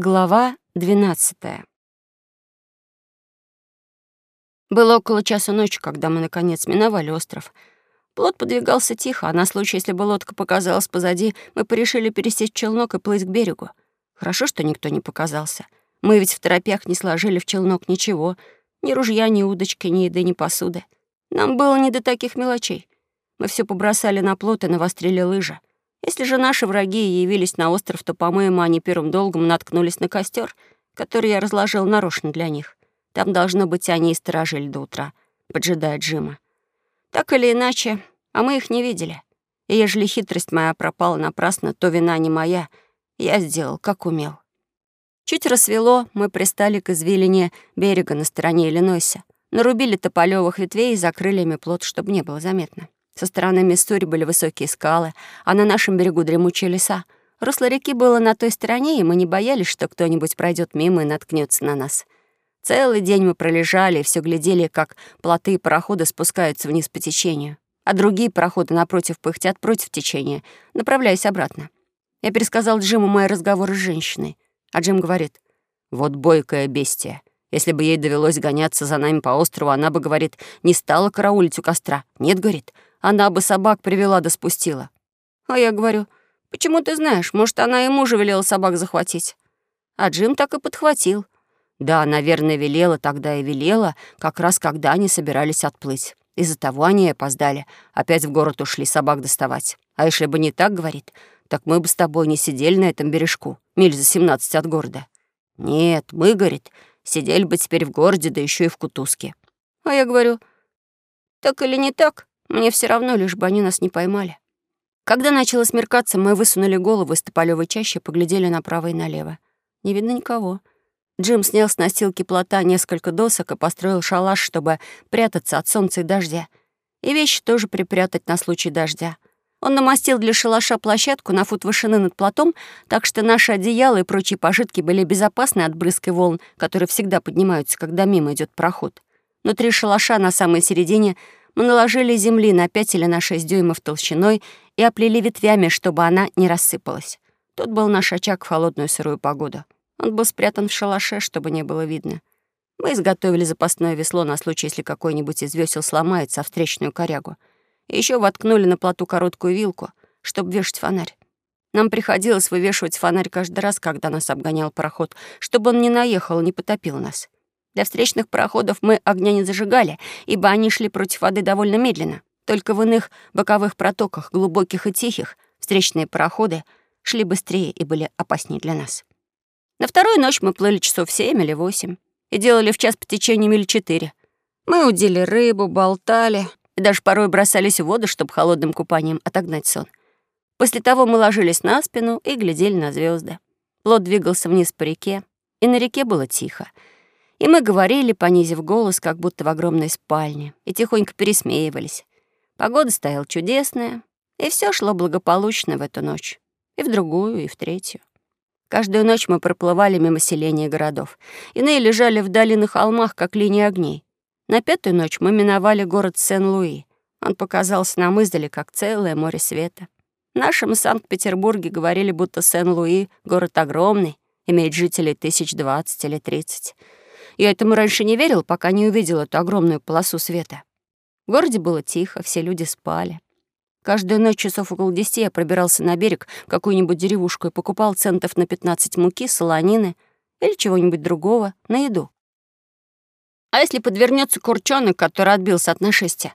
Глава 12 Было около часа ночи, когда мы, наконец, миновали остров. Плот подвигался тихо, а на случай, если бы лодка показалась позади, мы порешили пересечь челнок и плыть к берегу. Хорошо, что никто не показался. Мы ведь в торопях не сложили в челнок ничего. Ни ружья, ни удочки, ни еды, ни посуды. Нам было не до таких мелочей. Мы все побросали на плот и навострили лыжи. Если же наши враги явились на остров, то, по-моему, они первым долгом наткнулись на костер, который я разложил нарочно для них. Там, должно быть, они и сторожили до утра, поджидая Джима. Так или иначе, а мы их не видели. И ежели хитрость моя пропала напрасно, то вина не моя. Я сделал, как умел. Чуть рассвело, мы пристали к извилине берега на стороне Иллинойса, нарубили тополевых ветвей и закрыли ими плот, чтобы не было заметно. Со стороны Миссури были высокие скалы, а на нашем берегу дремучие леса. Русло реки было на той стороне, и мы не боялись, что кто-нибудь пройдет мимо и наткнется на нас. Целый день мы пролежали и все глядели, как плоты и пароходы спускаются вниз по течению, а другие пароходы напротив пыхтят против течения, направляясь обратно. Я пересказал Джиму мои разговоры с женщиной, а Джим говорит, «Вот бойкая бестия. Если бы ей довелось гоняться за нами по острову, она бы, говорит, не стала караулить у костра. Нет, говорит, она бы собак привела да спустила. А я говорю, почему ты знаешь, может, она и мужа велела собак захватить. А Джим так и подхватил. Да, наверное, велела тогда и велела, как раз когда они собирались отплыть. Из-за того они и опоздали. Опять в город ушли собак доставать. А если бы не так, говорит, так мы бы с тобой не сидели на этом бережку, миль за 17 от города. Нет, мы, говорит, сидели бы теперь в городе, да еще и в Кутузке. А я говорю, так или не так, мне все равно, лишь бы они нас не поймали. Когда начало смеркаться, мы высунули голову из тополёвой чащи, поглядели направо и налево. Не видно никого. Джим снял с настилки плота несколько досок и построил шалаш, чтобы прятаться от солнца и дождя. И вещи тоже припрятать на случай дождя. Он намастил для шалаша площадку на фут вышины над плотом, так что наши одеяла и прочие пожитки были безопасны от брызг и волн, которые всегда поднимаются, когда мимо идет проход. Внутри шалаша на самой середине мы наложили земли на 5 или на 6 дюймов толщиной и оплели ветвями, чтобы она не рассыпалась. Тут был наш очаг в холодную сырую погоду. Он был спрятан в шалаше, чтобы не было видно. Мы изготовили запасное весло на случай, если какой-нибудь из весел сломается о встречную корягу. И еще воткнули на плоту короткую вилку, чтобы вешать фонарь. Нам приходилось вывешивать фонарь каждый раз, когда нас обгонял пароход, чтобы он не наехал, не потопил нас. Для встречных пароходов мы огня не зажигали, ибо они шли против воды довольно медленно. Только в иных боковых протоках, глубоких и тихих, встречные пароходы шли быстрее и были опаснее для нас. На вторую ночь мы плыли часов семь или восемь и делали в час по течению миль четыре. Мы удили рыбу, болтали и даже порой бросались в воду, чтобы холодным купанием отогнать сон. После того мы ложились на спину и глядели на звезды. Плот двигался вниз по реке, и на реке было тихо — и мы говорили, понизив голос, как будто в огромной спальне, и тихонько пересмеивались. Погода стояла чудесная, и все шло благополучно в эту ночь. И в другую, и в третью. Каждую ночь мы проплывали мимо селения городов. Иные лежали в долинах холмах, как линии огней. На пятую ночь мы миновали город Сен-Луи. Он показался нам издали, как целое море света. В нашем Санкт-Петербурге говорили, будто Сен-Луи — город огромный, имеет жителей тысяч двадцать или тридцать. Я этому раньше не верил, пока не увидел эту огромную полосу света. В городе было тихо, все люди спали. Каждую ночь часов около десяти я пробирался на берег какую-нибудь деревушку и покупал центов на 15 муки, солонины или чего-нибудь другого на еду. А если подвернется курчонок, который отбился от нашествия,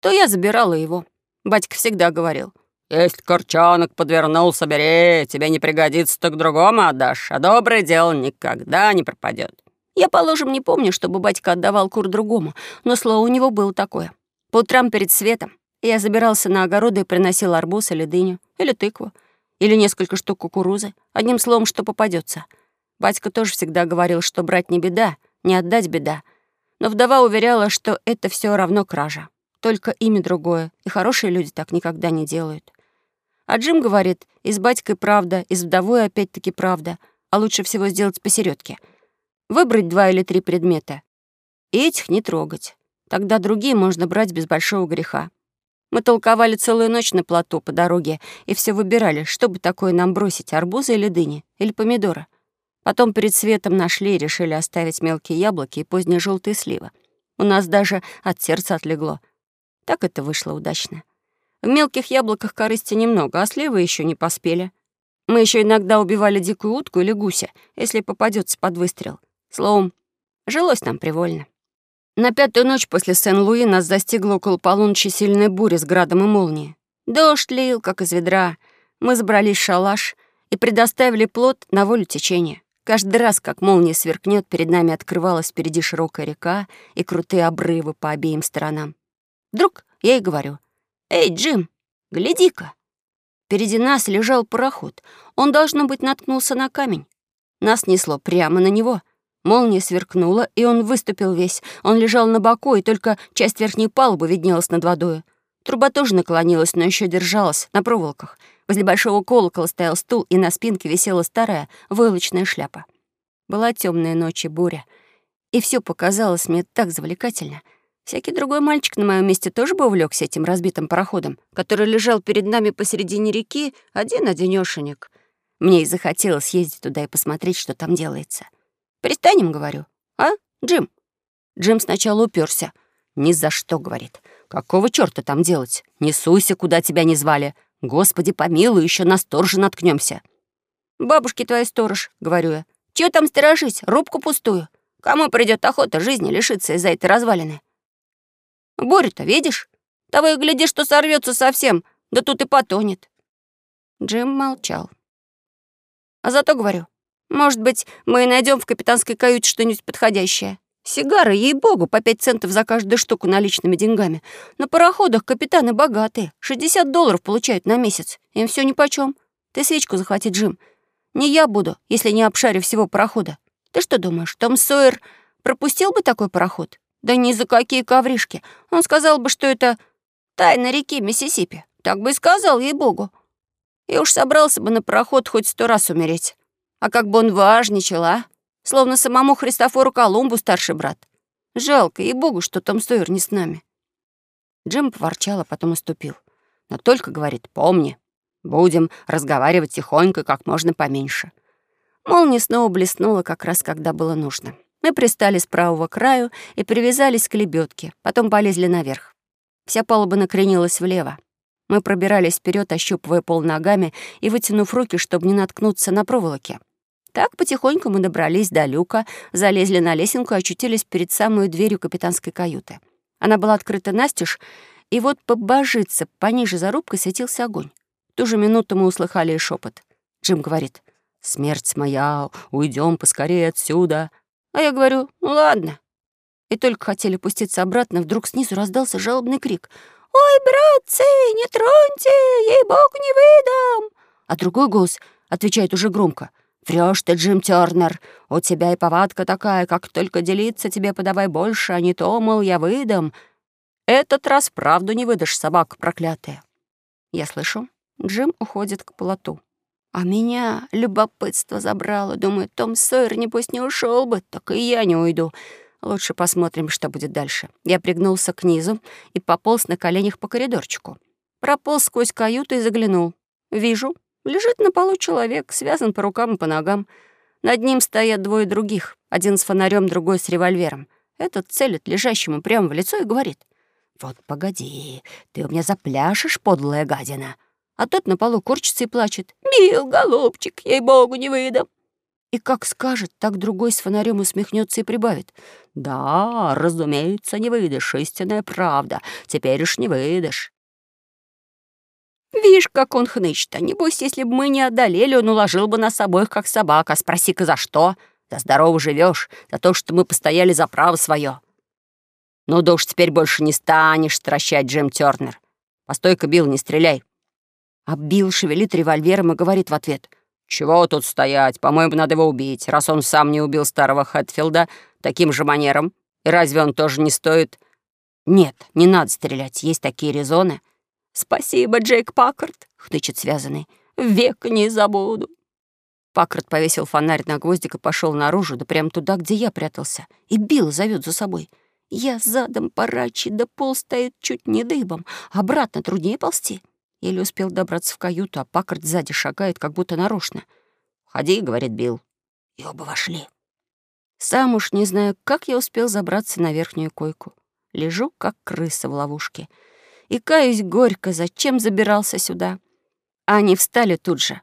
то я забирала его. Батька всегда говорил. «Если курчонок подвернулся, бери, тебе не пригодится, то к другому отдашь, а доброе дело никогда не пропадет. Я, положим, не помню, чтобы батька отдавал кур другому, но слово у него было такое. По утрам перед светом я забирался на огороды и приносил арбуз или дыню, или тыкву, или несколько штук кукурузы, одним словом, что попадется. Батька тоже всегда говорил, что брать не беда, не отдать беда. Но вдова уверяла, что это все равно кража. Только имя другое, и хорошие люди так никогда не делают. А Джим говорит, и с батькой правда, и с вдовой опять-таки правда, а лучше всего сделать посередке — Выбрать два или три предмета. И этих не трогать. Тогда другие можно брать без большого греха. Мы толковали целую ночь на плоту по дороге и все выбирали, что бы такое нам бросить, арбуза или дыни, или помидора. Потом перед светом нашли и решили оставить мелкие яблоки и поздние желтые сливы. У нас даже от сердца отлегло. Так это вышло удачно. В мелких яблоках корысти немного, а сливы еще не поспели. Мы еще иногда убивали дикую утку или гуся, если попадется под выстрел. Словом, жилось нам привольно. На пятую ночь после Сен-Луи нас застигла около полуночи сильная буря с градом и молнией. Дождь лил, как из ведра. Мы забрались в шалаш и предоставили плод на волю течения. Каждый раз, как молния сверкнет, перед нами открывалась впереди широкая река и крутые обрывы по обеим сторонам. Вдруг я и говорю, «Эй, Джим, гляди-ка!» Впереди нас лежал пароход. Он, должно быть, наткнулся на камень. Нас несло прямо на него — Молния сверкнула, и он выступил весь. Он лежал на боку, и только часть верхней палубы виднелась над водой. Труба тоже наклонилась, но еще держалась на проволоках. Возле большого колокола стоял стул, и на спинке висела старая войлочная шляпа. Была темная ночь и буря, и все показалось мне так завлекательно. Всякий другой мальчик на моем месте тоже бы увлекся этим разбитым пароходом, который лежал перед нами посередине реки, один-одинёшенек. Мне и захотелось ездить туда и посмотреть, что там делается. — Пристанем, говорю. А, Джим? Джим сначала уперся. Ни за что, говорит. Какого чёрта там делать? Не суйся, куда тебя не звали. Господи, помилуй, еще на сторожа наткнемся. Бабушки твои сторож, говорю я. Чего там сторожить? Рубку пустую. Кому придет охота жизни лишиться из-за этой развалины? Борю-то, видишь? Того и гляди, что сорвется совсем, да тут и потонет. Джим молчал. А зато говорю, может быть, мы найдем в капитанской каюте что-нибудь подходящее. Сигары, ей-богу, по пять центов за каждую штуку наличными деньгами. На пароходах капитаны богатые. 60 долларов получают на месяц. Им все нипочем. Ты свечку захвати, Джим. Не я буду, если не обшарю всего парохода. Ты что думаешь, Том Сойер пропустил бы такой пароход? Да ни за какие ковришки. Он сказал бы, что это тайна реки Миссисипи. Так бы и сказал, ей-богу. И уж собрался бы на пароход хоть сто раз умереть. А как бы он важничал, а? Словно самому Христофору Колумбу старший брат. Жалко, и богу, что Том Сойер не с нами. Джим поворчал, а потом уступил. Но только говорит, помни, будем разговаривать тихонько, как можно поменьше. Молния снова блеснула как раз, когда было нужно. Мы пристали с правого краю и привязались к лебедке, потом полезли наверх. Вся палуба накренилась влево. Мы пробирались вперед, ощупывая пол ногами и вытянув руки, чтобы не наткнуться на проволоки. Так потихоньку мы добрались до люка, залезли на лесенку и очутились перед самой дверью капитанской каюты. Она была открыта настежь, и вот побожиться пониже зарубкой светился огонь. В ту же минуту мы услыхали шепот. Джим говорит, «Смерть моя, уйдем поскорее отсюда». А я говорю, «Ну ладно». И только хотели пуститься обратно, вдруг снизу раздался жалобный крик. «Ой, братцы, не троньте, ей-богу, не выдам!» А другой голос отвечает уже громко. Врешь ты, Джим Тёрнер. У тебя и повадка такая, как только делиться тебе подавай больше, а не то, мол, я выдам. Этот раз правду не выдашь, собака проклятая. Я слышу, Джим уходит к плоту. А меня любопытство забрало. Думаю, Том Сойер, небось, не ушел бы, так и я не уйду. Лучше посмотрим, что будет дальше. Я пригнулся к низу и пополз на коленях по коридорчику. Прополз сквозь каюту и заглянул. Вижу, Лежит на полу человек, связан по рукам и по ногам. Над ним стоят двое других, один с фонарем, другой с револьвером. Этот целит лежащему прямо в лицо и говорит. «Вот погоди, ты у меня запляшешь, подлая гадина!» А тот на полу корчится и плачет. «Мил, голубчик, ей-богу, не выдам!» И как скажет, так другой с фонарем усмехнется и прибавит. «Да, разумеется, не выдашь, истинная правда. Теперь уж не выдашь». Видишь, как он хнычет. А небось, если бы мы не одолели, он уложил бы нас обоих, как собака. Спроси-ка, за что? Да здорово живешь, за то, что мы постояли за право свое. Ну да уж теперь больше не станешь стращать, Джим Тёрнер. Постой-ка, Билл, не стреляй. А Билл шевелит револьвером и говорит в ответ. «Чего тут стоять? По-моему, надо его убить, раз он сам не убил старого Хэтфилда таким же манером. И разве он тоже не стоит...» «Нет, не надо стрелять, есть такие резоны». «Спасибо, Джейк Паккарт», — хнычет связанный. «Век не забуду». Паккарт повесил фонарь на гвоздик и пошел наружу, да прямо туда, где я прятался, и Билл зовет за собой. Я задом порачи, да пол стоит чуть не дыбом, обратно труднее ползти. Еле успел добраться в каюту, а Паккарт сзади шагает, как будто нарочно. «Ходи», — говорит Билл. и оба вошли. Сам уж не знаю, как я успел забраться на верхнюю койку. Лежу, как крыса в ловушке. И каюсь горько, зачем забирался сюда. А они встали тут же.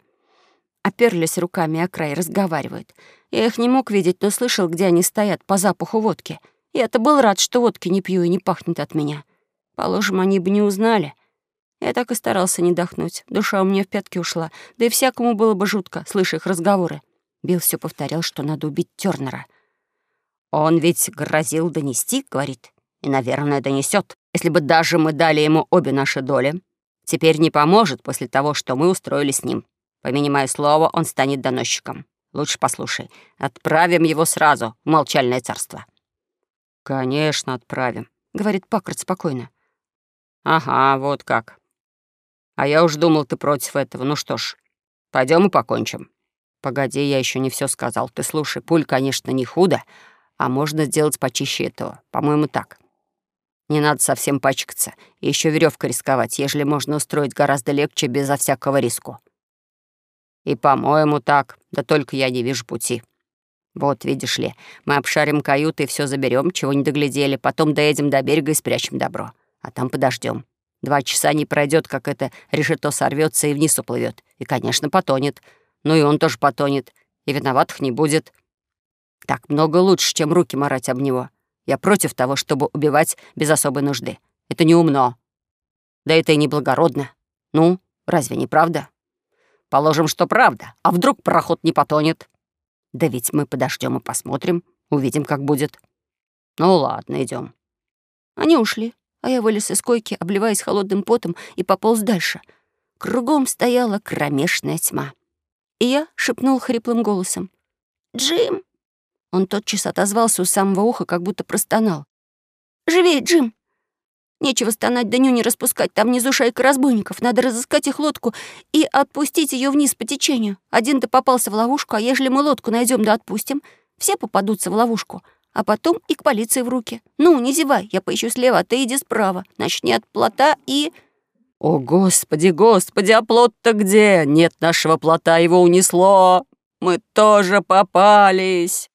Оперлись руками о край, разговаривают. Я их не мог видеть, но слышал, где они стоят, по запаху водки. Я-то был рад, что водки не пью и не пахнет от меня. Положим, они бы не узнали. Я так и старался не дохнуть. Душа у меня в пятки ушла. Да и всякому было бы жутко, слыша их разговоры. Билл все повторял, что надо убить Тернера. «Он ведь грозил донести, — говорит, — и, наверное, донесет, если бы даже мы дали ему обе наши доли. Теперь не поможет после того, что мы устроили с ним. Помяни мое слово, он станет доносчиком. Лучше послушай. Отправим его сразу в молчальное царство». «Конечно, отправим», — говорит Паккарт спокойно. «Ага, вот как. А я уж думал, ты против этого. Ну что ж, пойдем и покончим». «Погоди, я еще не все сказал. Ты слушай, пуль, конечно, не худо, а можно сделать почище этого. По-моему, так. Не надо совсем пачкаться еще веревкой рисковать, ежели можно устроить гораздо легче безо всякого риску. И, по-моему, так. Да только я не вижу пути. Вот, видишь ли, мы обшарим каюты и все заберем, чего не доглядели, потом доедем до берега и спрячем добро. А там подождем. Два часа не пройдет, как это решето сорвется и вниз уплывет. И, конечно, потонет. Ну и он тоже потонет. И виноватых не будет. Так много лучше, чем руки марать об него. Я против того, чтобы убивать без особой нужды. Это не умно. Да это и не благородно. Ну, разве не правда? Положим, что правда. А вдруг пароход не потонет? Да ведь мы подождем и посмотрим. Увидим, как будет. Ну ладно, идем. Они ушли, а я вылез из койки, обливаясь холодным потом, и пополз дальше. Кругом стояла кромешная тьма. И я шепнул хриплым голосом. «Джим!» Он тотчас отозвался у самого уха, как будто простонал. «Живей, Джим! Нечего стонать да не распускать, там внизу шайка разбойников. Надо разыскать их лодку и отпустить ее вниз по течению. Один-то попался в ловушку, а ежели мы лодку найдем да отпустим, все попадутся в ловушку, а потом и к полиции в руки. Ну, не зевай, я поищу слева, а ты иди справа. Начни от плота и...» «О, господи, господи, а плот-то где? Нет нашего плота, его унесло. Мы тоже попались!»